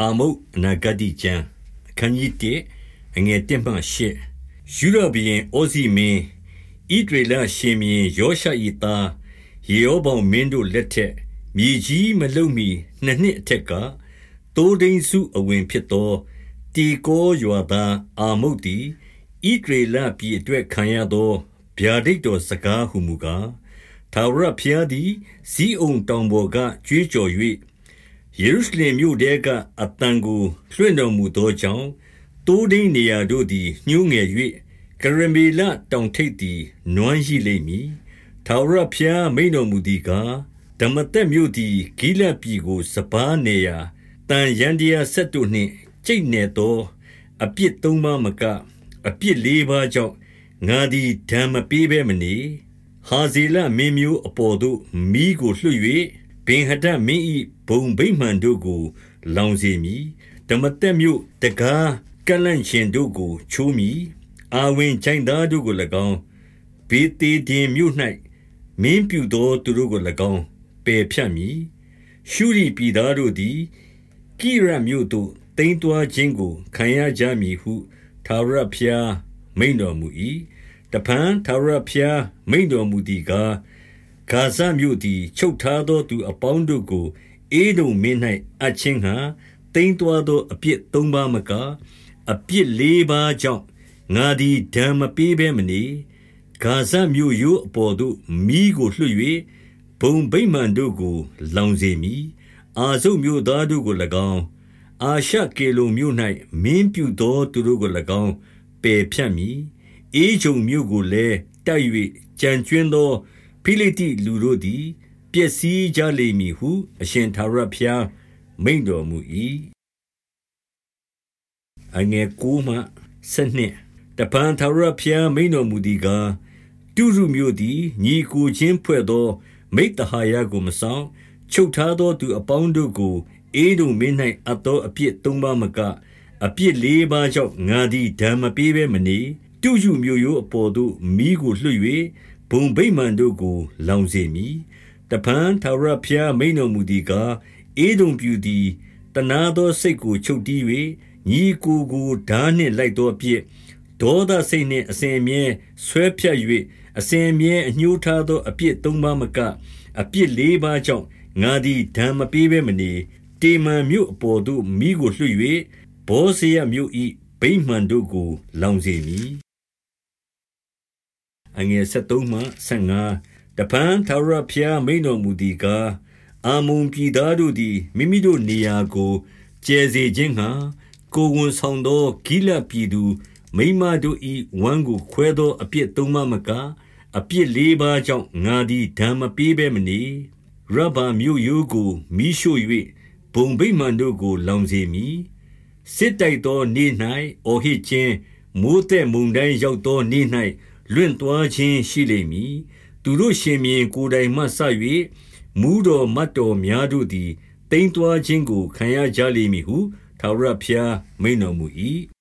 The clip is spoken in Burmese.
အာမုတ်အနာဂတ်ကျမ်းအခန်းကြီး1အငယ်1မှ8ယူရဘီရင်အိုစီမင်းဣဒရေလရှင်မင်းယောရှဤသားယေရောဗောင်မင်းတို့လက်ထက်မြေကြီးမလုံမီနှစ်နှစ်အထက်ကတိုးဒိန်စုအဝင်ဖြစ်သောတီကိုရွာသားအာမုတ်တီဣဒရေလပြည်အတွက်ခံရသောဗျာဒိတ်တော်စကားဟုမူကားထာဝရဘုရားသည်ဇီးအုံတောင်ပေါ်ကကြွေးကြော်၍ ယေရုရှလင်မြို့ထဲကအသံကိုလွှင့်တော်မူသောကြောင့်တိုးဒိန်နေရာတို့သည်ညှိုးငယ်၍ကရမေလတောင်ထိပ်သည်နွမ်းရှိလိမ့်မည်ထာဝရဘုရားမိန်တော်မူသည်ကားဓမ္မတက်မြို့သည်ဂိလပြည်ကိုစပားနေရာတန်ရန်ဒီယာဆက်တို့နှင့်ကျိတ်နေသောအပြစ်သုံးပါးမကအပြစ်လေးပါးကြောင့်ငါသည်ဓမ္မပေးဘဲမနေဟာဇေလမင်းမျိုးအပေါ်သို့မိကိုလွှတ်၍ ဗင်ဟဒမင်း၏ဘုံဗိမှန်တို့ကို လောင်စေမည်ဓမ္မတက်မြို့တကားကလန့်ရှင်တို့ကို ချိုးမည်အာဝင်ချိုင်သားတို့ကို၎င်းဘေးသေးတင်မြို့၌မင်းပြူသောသူတို့ကို၎င်းပယ်ဖြတ်မည်ရှုရီပြည်သားတို့သည်ကိရမြို့သို့တိမ်တွားခြင်းကို ခံရကြမည်ဟုသာရဖျားမိန်တော်မူ၏တပန်သာရဖျားမိန်တော်မူသည်ကား ဂါဇမြို့သည် ချုပ်ထားသောသူအပေါင်းတို့ကိုအေဒုံမင်း၌အချင်းဟံတိမ်တွားသော အပြစ်သုံးပါးမကအပြစ်လေးပါးကြောင့် ငါသည်ဓမ္မပေးဘဲမနေဂါဇမြို့ရိုးအပေါ်သို့မိကိုလွှတ်၍ဘုံဗိမာန်တို့ကို လောင်စေမည်အာဇုမြို့သားတို့ကို၎င်းအာရှကေလုံမြို့၌မင်းပြုသောသူတို့ကို၎င်းပယ်ဖြတ်မည်အေးဂျုံမြို့ကိုလည်းတိုက်၍ကြံကျွင်းသော ဖိလိတိလူတို့သည် ပျက်စီးကြလိမ့်မည်ဟု အရှင်သာရဖျားမိန်တော်မူ၏အငယ်ကူမှဆနှစ်တပန်သာရဖျားမိန်တော်မူသည်ကားတုရုမြို့သည်ညီကိုချင်းဖွဲ့သော မိတ္တဟာယကိုမဆောင်ချုပ်ထားသောသူအပေါင်းတို့ကိုအေဒုံမင်း၌အပ်သောအပြစ်သုံးပါးမကအပြစ်လေးပါးကြောင့်ငါသည်ဓမ္မပေးဘဲမနေတုရုမျိုးရိုးအပေါ်သို့မိကိုလွှတ်၍ ဘုံဗိမာန်တို့ကို လောင်စေမည်တပန်ထာဝရဘုရားမိန်တော်မူသည်ကားအေဒုံပြူသည်တနာသောစိတ်ကိုချုပ်တီး၍ညီကိုကိုဓာနှင့်လိုက်သောအပြစ်ဒေါသစိတ်နှင့်အစဉ်အမြဲဆွဲဖြတ်၍အစဉ်အမြဲအညှိုးထားသောအပြစ်သုံးပါးမကအပြစ်လေးပါးကြောင့်ငါသည်ဓမ္မပေးဘဲမနေတေမန်မြို့အပေါ်သို့မိကိုလွှတ်၍ဘောဇေယမြို့၏ဗိမှန်တို့ကို လောင်စေမည် အငယ်73မှ75တပန်သာရဖျားမိန်တော်မူသည်ကားအာမုန်ပြည်သားတို့သည်မိမိတို့နေရာကိုကျဲစေခြင်းဟာကိုဝန်ဆောင်သောဂိလပြည်သူမိမတို့၏ဝမ်းကိုခွဲသောအပြစ်သုံးပါးမကအပြစ်လေးပါးကြောင့်ငါသည်ဓမ္မပေးဘဲမနေရဗ္ဗာမြို့ရိုးကိုမိရှို့၍ဘုံဗိမာန်တို့ကို လောင်စေမည်စစ်တိုက်သောနေ့၌အော်ဟစ်ခြင်းမိုးတဲ့မုန်တိုင်းရောက်သောနေ့၌ လွင့်သွားခြင်းရှိလိမ့်မည်သူတို့ရှင်မြင်းကိုယ်တိုင်မှဆ၍မူးတော်မတ်တော်များတို့သည်တိမ်သွာခြင်းကိုခံရကြလိမ့်မည်ဟုသာရဖျားမိန်တော်မူ၏